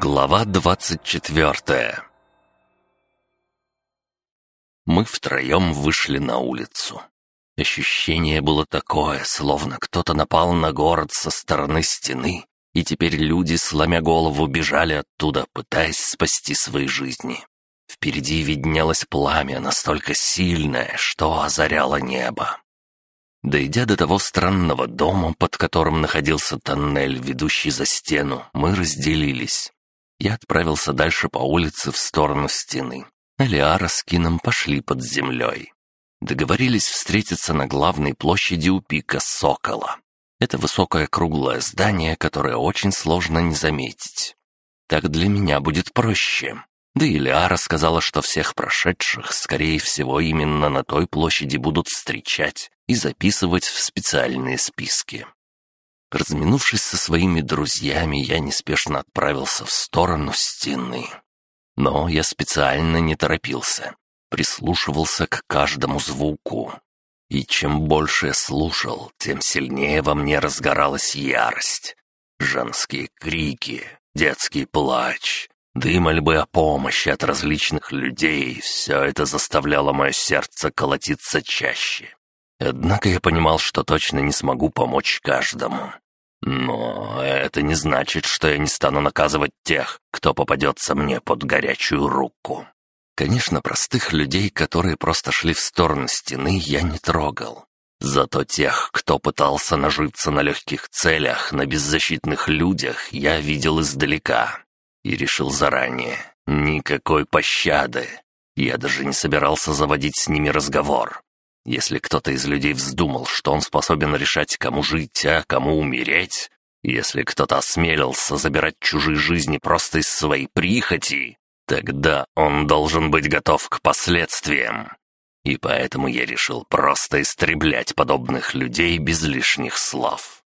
Глава двадцать четвертая Мы втроем вышли на улицу. Ощущение было такое, словно кто-то напал на город со стороны стены, и теперь люди, сломя голову, бежали оттуда, пытаясь спасти свои жизни. Впереди виднелось пламя настолько сильное, что озаряло небо. Дойдя до того странного дома, под которым находился тоннель, ведущий за стену, мы разделились. Я отправился дальше по улице в сторону стены. Алиара с Кином пошли под землей. Договорились встретиться на главной площади у пика Сокола. Это высокое круглое здание, которое очень сложно не заметить. Так для меня будет проще. Да и Лиара сказала, что всех прошедших, скорее всего, именно на той площади будут встречать и записывать в специальные списки. Разминувшись со своими друзьями, я неспешно отправился в сторону стены. Но я специально не торопился, прислушивался к каждому звуку. И чем больше я слушал, тем сильнее во мне разгоралась ярость. Женские крики, детский плач, да мольбы о помощи от различных людей — все это заставляло мое сердце колотиться чаще. Однако я понимал, что точно не смогу помочь каждому. Но это не значит, что я не стану наказывать тех, кто попадется мне под горячую руку. Конечно, простых людей, которые просто шли в сторону стены, я не трогал. Зато тех, кто пытался нажиться на легких целях, на беззащитных людях, я видел издалека и решил заранее. Никакой пощады. Я даже не собирался заводить с ними разговор. Если кто-то из людей вздумал, что он способен решать, кому жить, а кому умереть, если кто-то осмелился забирать чужие жизни просто из своей прихоти, тогда он должен быть готов к последствиям. И поэтому я решил просто истреблять подобных людей без лишних слов.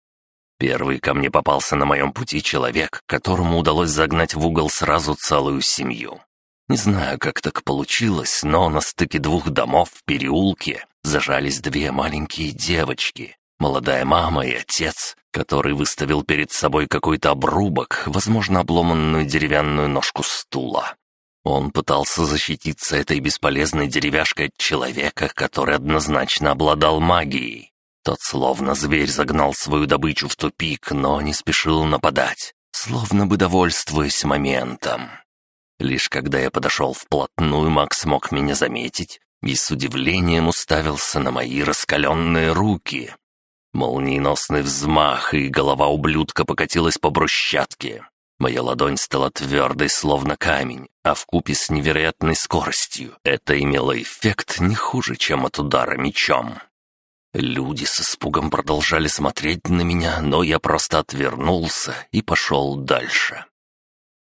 Первый ко мне попался на моем пути человек, которому удалось загнать в угол сразу целую семью. Не знаю, как так получилось, но на стыке двух домов в переулке зажались две маленькие девочки, молодая мама и отец, который выставил перед собой какой-то обрубок, возможно, обломанную деревянную ножку стула. Он пытался защититься этой бесполезной деревяшкой от человека, который однозначно обладал магией. Тот словно зверь загнал свою добычу в тупик, но не спешил нападать, словно бы довольствуясь моментом. Лишь когда я подошел вплотную, Макс смог меня заметить и с удивлением уставился на мои раскаленные руки. Молниеносный взмах, и голова ублюдка покатилась по брусчатке. Моя ладонь стала твердой, словно камень, а в купе с невероятной скоростью это имело эффект не хуже, чем от удара мечом. Люди с испугом продолжали смотреть на меня, но я просто отвернулся и пошел дальше.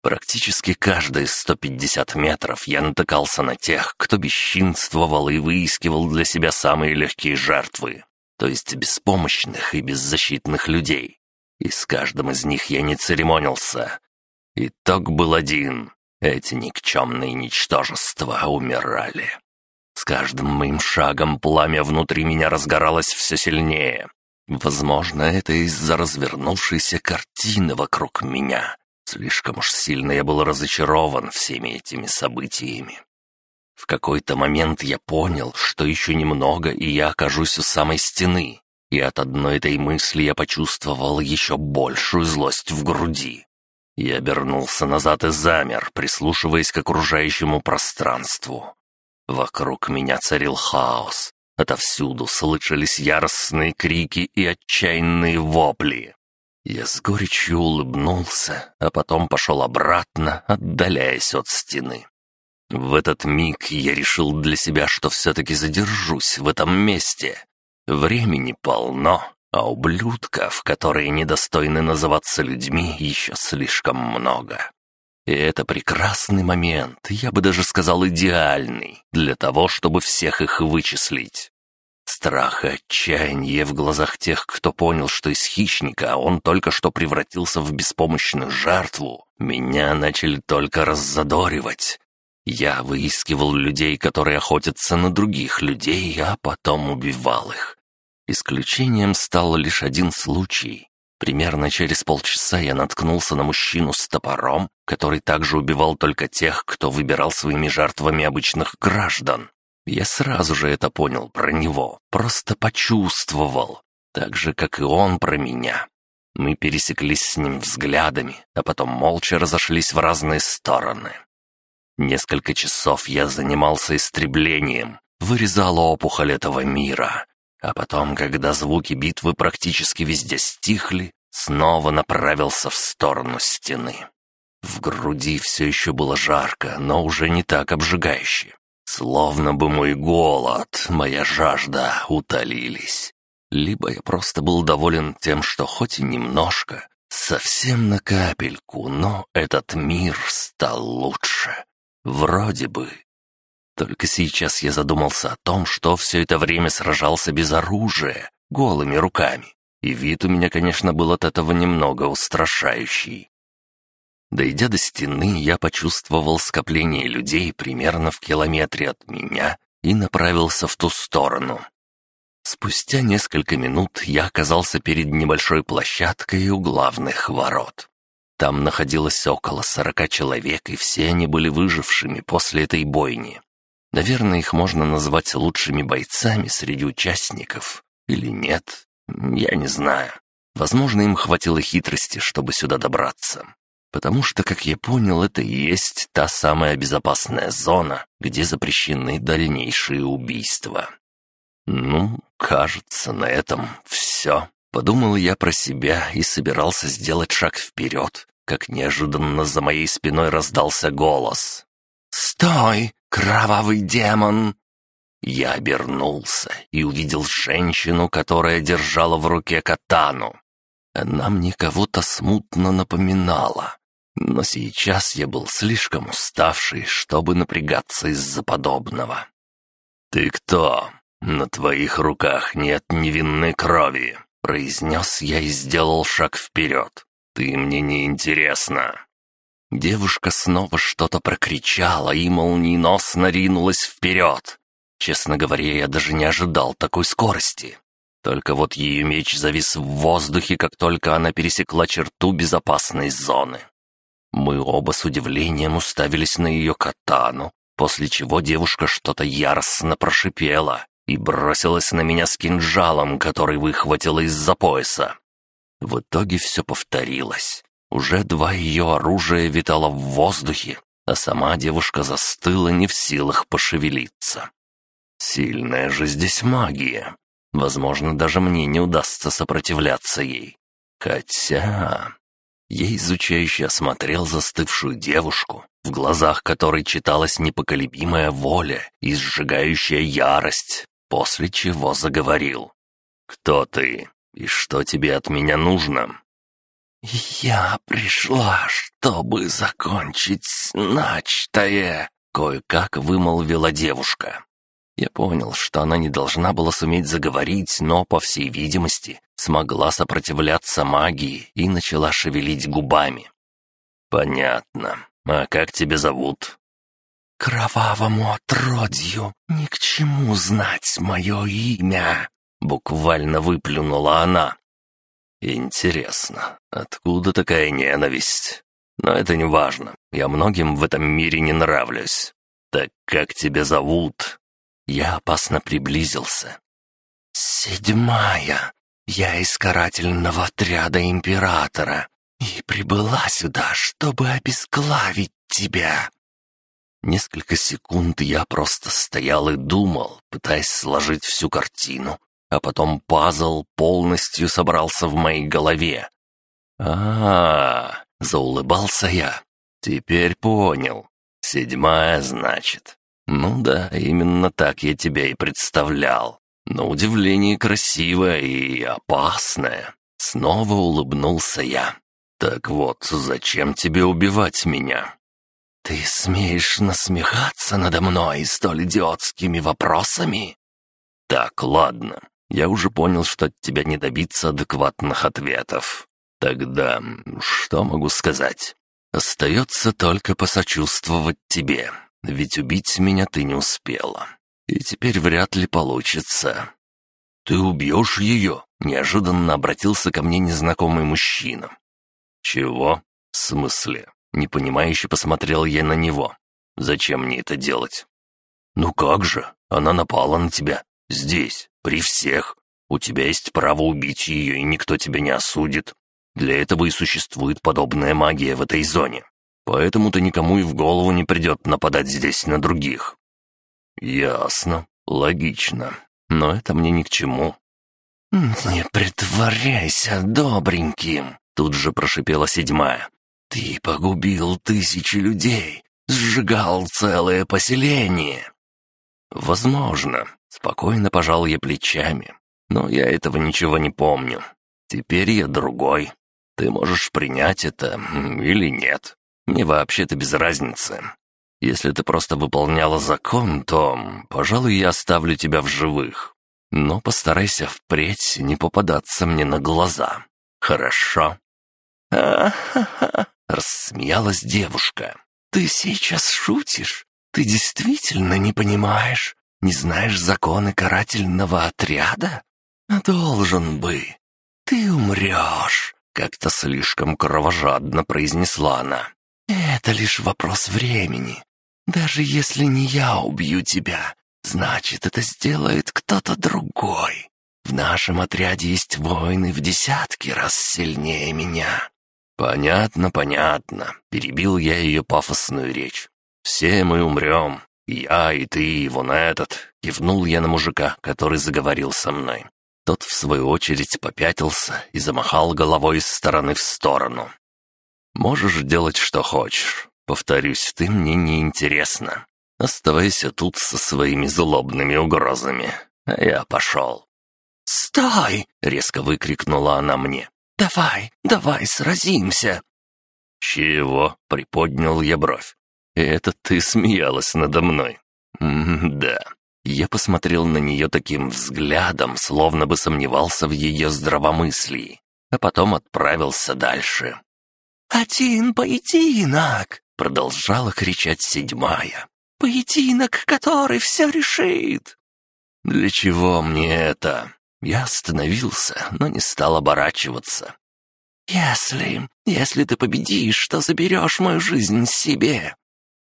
Практически каждые 150 метров я натыкался на тех, кто бесчинствовал и выискивал для себя самые легкие жертвы, то есть беспомощных и беззащитных людей. И с каждым из них я не церемонился. Итог был один — эти никчемные ничтожества умирали. С каждым моим шагом пламя внутри меня разгоралось все сильнее. Возможно, это из-за развернувшейся картины вокруг меня. Слишком уж сильно я был разочарован всеми этими событиями. В какой-то момент я понял, что еще немного, и я окажусь у самой стены. И от одной этой мысли я почувствовал еще большую злость в груди. Я обернулся назад и замер, прислушиваясь к окружающему пространству. Вокруг меня царил хаос. Отовсюду слышались яростные крики и отчаянные вопли. Я с горечью улыбнулся, а потом пошел обратно, отдаляясь от стены. В этот миг я решил для себя, что все-таки задержусь в этом месте. Времени полно, а ублюдков, которые недостойны называться людьми, еще слишком много. И это прекрасный момент, я бы даже сказал идеальный, для того, чтобы всех их вычислить. Страх и отчаяние в глазах тех, кто понял, что из хищника он только что превратился в беспомощную жертву, меня начали только раззадоривать. Я выискивал людей, которые охотятся на других людей, а потом убивал их. Исключением стал лишь один случай. Примерно через полчаса я наткнулся на мужчину с топором, который также убивал только тех, кто выбирал своими жертвами обычных граждан. Я сразу же это понял про него, просто почувствовал, так же, как и он про меня. Мы пересеклись с ним взглядами, а потом молча разошлись в разные стороны. Несколько часов я занимался истреблением, вырезал опухоль этого мира, а потом, когда звуки битвы практически везде стихли, снова направился в сторону стены. В груди все еще было жарко, но уже не так обжигающе. Словно бы мой голод, моя жажда утолились. Либо я просто был доволен тем, что хоть и немножко, совсем на капельку, но этот мир стал лучше. Вроде бы. Только сейчас я задумался о том, что все это время сражался без оружия, голыми руками. И вид у меня, конечно, был от этого немного устрашающий. Дойдя до стены, я почувствовал скопление людей примерно в километре от меня и направился в ту сторону. Спустя несколько минут я оказался перед небольшой площадкой у главных ворот. Там находилось около сорока человек, и все они были выжившими после этой бойни. Наверное, их можно назвать лучшими бойцами среди участников. Или нет, я не знаю. Возможно, им хватило хитрости, чтобы сюда добраться потому что, как я понял, это и есть та самая безопасная зона, где запрещены дальнейшие убийства. Ну, кажется, на этом все. Подумал я про себя и собирался сделать шаг вперед, как неожиданно за моей спиной раздался голос. «Стой, кровавый демон!» Я обернулся и увидел женщину, которая держала в руке катану. Она мне кого-то смутно напоминала, но сейчас я был слишком уставший, чтобы напрягаться из-за подобного. «Ты кто? На твоих руках нет невинной крови», — произнес я и сделал шаг вперед. «Ты мне не интересна». Девушка снова что-то прокричала и молниеносно ринулась вперед. Честно говоря, я даже не ожидал такой скорости. Только вот ее меч завис в воздухе, как только она пересекла черту безопасной зоны. Мы оба с удивлением уставились на ее катану, после чего девушка что-то яростно прошипела и бросилась на меня с кинжалом, который выхватила из-за пояса. В итоге все повторилось. Уже два ее оружия витало в воздухе, а сама девушка застыла не в силах пошевелиться. Сильная же здесь магия. Возможно, даже мне не удастся сопротивляться ей. Хотя... Я изучающе осмотрел застывшую девушку, в глазах которой читалась непоколебимая воля и сжигающая ярость, после чего заговорил. «Кто ты и что тебе от меня нужно?» «Я пришла, чтобы закончить начатое», — кое-как вымолвила девушка. Я понял, что она не должна была суметь заговорить, но, по всей видимости, смогла сопротивляться магии и начала шевелить губами. «Понятно. А как тебя зовут?» «Кровавому отродью ни к чему знать мое имя», — буквально выплюнула она. «Интересно, откуда такая ненависть? Но это не важно. Я многим в этом мире не нравлюсь. Так как тебя зовут?» Я опасно приблизился. «Седьмая. Я из карательного отряда Императора и прибыла сюда, чтобы обесклавить тебя». Несколько секунд я просто стоял и думал, пытаясь сложить всю картину, а потом пазл полностью собрался в моей голове. а, -а, -а заулыбался я. «Теперь понял. Седьмая, значит. «Ну да, именно так я тебя и представлял. На удивление красивая и опасная». Снова улыбнулся я. «Так вот, зачем тебе убивать меня?» «Ты смеешь насмехаться надо мной столь идиотскими вопросами?» «Так, ладно. Я уже понял, что от тебя не добиться адекватных ответов. Тогда что могу сказать? Остается только посочувствовать тебе ведь убить меня ты не успела. И теперь вряд ли получится. Ты убьешь ее?» — неожиданно обратился ко мне незнакомый мужчина. «Чего? В смысле? Непонимающе посмотрел я на него. «Зачем мне это делать?» «Ну как же? Она напала на тебя. Здесь, при всех. У тебя есть право убить ее, и никто тебя не осудит. Для этого и существует подобная магия в этой зоне. Поэтому-то никому и в голову не придет нападать здесь на других». «Ясно. Логично. Но это мне ни к чему». «Не притворяйся добреньким», — тут же прошипела седьмая. «Ты погубил тысячи людей, сжигал целое поселение». «Возможно», — спокойно пожал я плечами. «Но я этого ничего не помню. Теперь я другой. Ты можешь принять это или нет. Мне вообще-то без разницы. Если ты просто выполняла закон, то, пожалуй, я оставлю тебя в живых. Но постарайся впредь не попадаться мне на глаза. Хорошо?» «А-ха-ха!» — рассмеялась девушка. «Ты сейчас шутишь? Ты действительно не понимаешь? Не знаешь законы карательного отряда? Должен бы. Ты умрешь!» Как-то слишком кровожадно произнесла она. «Это лишь вопрос времени. Даже если не я убью тебя, значит, это сделает кто-то другой. В нашем отряде есть воины в десятки раз сильнее меня». «Понятно, понятно», — перебил я ее пафосную речь. «Все мы умрем. Я и ты, и вон этот», — кивнул я на мужика, который заговорил со мной. Тот, в свою очередь, попятился и замахал головой из стороны в сторону. «Можешь делать, что хочешь. Повторюсь, ты мне не интересна. Оставайся тут со своими злобными угрозами. А я пошел». «Стой!» — резко выкрикнула она мне. «Давай, давай, сразимся!» «Чего?» — приподнял я бровь. «Это ты смеялась надо мной?» М «Да». Я посмотрел на нее таким взглядом, словно бы сомневался в ее здравомыслии, а потом отправился дальше. «Один поединок!» — продолжала кричать седьмая. «Поединок, который все решит!» «Для чего мне это?» Я остановился, но не стал оборачиваться. «Если... если ты победишь, то заберешь мою жизнь себе».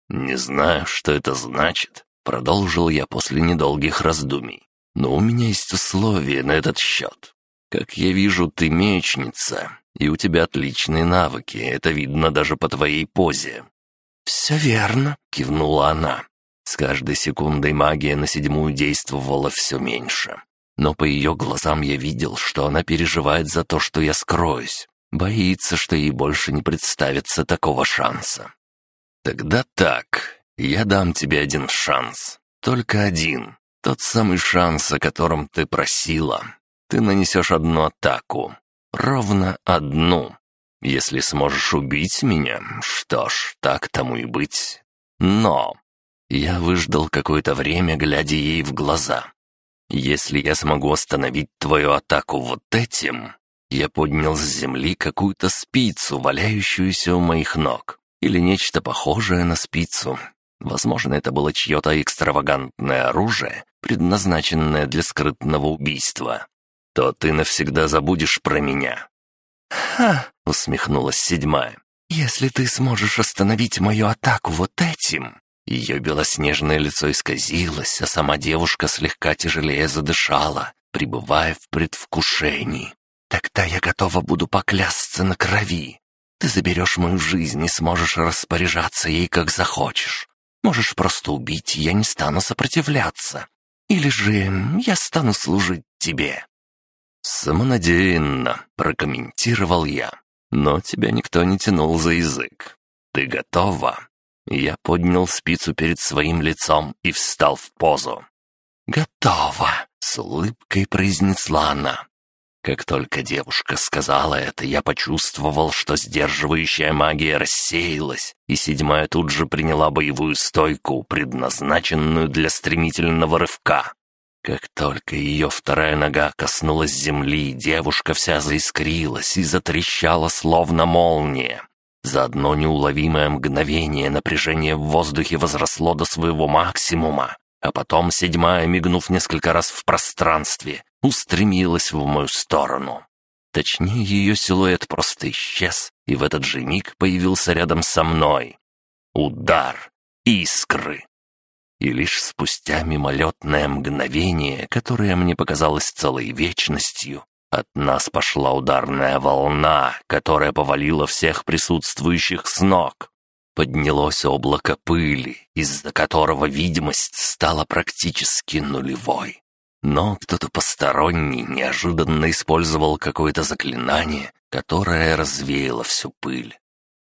«Не знаю, что это значит», — продолжил я после недолгих раздумий. «Но у меня есть условия на этот счет. Как я вижу, ты мечница, и у тебя отличные навыки, это видно даже по твоей позе». «Все верно», — кивнула она. С каждой секундой магия на седьмую действовала все меньше. Но по ее глазам я видел, что она переживает за то, что я скроюсь. Боится, что ей больше не представится такого шанса. Тогда так, я дам тебе один шанс. Только один. Тот самый шанс, о котором ты просила. Ты нанесешь одну атаку. Ровно одну. Если сможешь убить меня, что ж, так тому и быть. Но... Я выждал какое-то время, глядя ей в глаза. Если я смогу остановить твою атаку вот этим...» Я поднял с земли какую-то спицу, валяющуюся у моих ног. Или нечто похожее на спицу. Возможно, это было чье-то экстравагантное оружие, предназначенное для скрытного убийства. То ты навсегда забудешь про меня. «Ха!» — усмехнулась седьмая. «Если ты сможешь остановить мою атаку вот этим, ее белоснежное лицо исказилось, а сама девушка слегка тяжелее задышала, пребывая в предвкушении. «Тогда я готова буду поклясться на крови. Ты заберешь мою жизнь и сможешь распоряжаться ей, как захочешь. Можешь просто убить, я не стану сопротивляться. Или же я стану служить тебе». «Самонадеянно», — прокомментировал я. «Но тебя никто не тянул за язык. Ты готова?» Я поднял спицу перед своим лицом и встал в позу. «Готово!» — с улыбкой произнесла она. Как только девушка сказала это, я почувствовал, что сдерживающая магия рассеялась, и седьмая тут же приняла боевую стойку, предназначенную для стремительного рывка. Как только ее вторая нога коснулась земли, девушка вся заискрилась и затрещала, словно молния. За одно неуловимое мгновение напряжение в воздухе возросло до своего максимума, а потом седьмая, мигнув несколько раз в пространстве, устремилась в мою сторону. Точнее, ее силуэт просто исчез, и в этот же миг появился рядом со мной. Удар. Искры. И лишь спустя мимолетное мгновение, которое мне показалось целой вечностью, от нас пошла ударная волна, которая повалила всех присутствующих с ног. Поднялось облако пыли, из-за которого видимость стала практически нулевой. Но кто-то посторонний неожиданно использовал какое-то заклинание, которое развеяло всю пыль.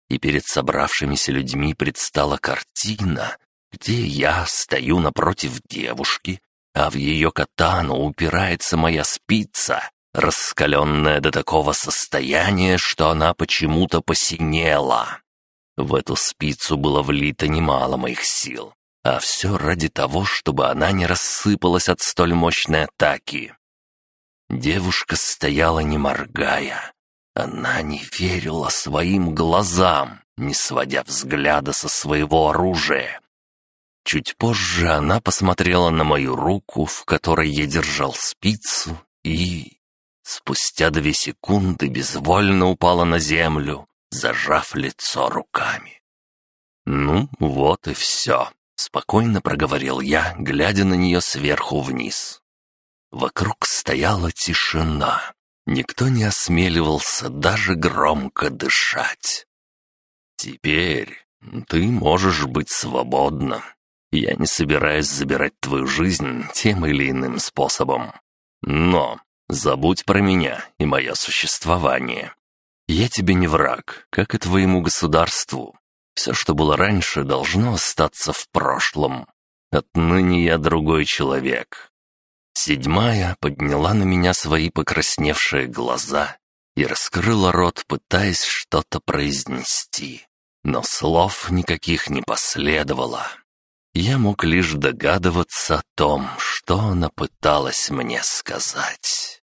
И перед собравшимися людьми предстала картина, где я стою напротив девушки, а в ее катану упирается моя спица, раскаленная до такого состояния, что она почему-то посинела. В эту спицу было влито немало моих сил, а все ради того, чтобы она не рассыпалась от столь мощной атаки. Девушка стояла не моргая. Она не верила своим глазам, не сводя взгляда со своего оружия. Чуть позже она посмотрела на мою руку, в которой я держал спицу, и... Спустя две секунды безвольно упала на землю, зажав лицо руками. «Ну, вот и все», — спокойно проговорил я, глядя на нее сверху вниз. Вокруг стояла тишина. Никто не осмеливался даже громко дышать. «Теперь ты можешь быть свободна. Я не собираюсь забирать твою жизнь тем или иным способом. Но забудь про меня и мое существование. Я тебе не враг, как и твоему государству. Все, что было раньше, должно остаться в прошлом. Отныне я другой человек. Седьмая подняла на меня свои покрасневшие глаза и раскрыла рот, пытаясь что-то произнести. Но слов никаких не последовало. Я мог лишь догадываться о том, что она пыталась мне сказать.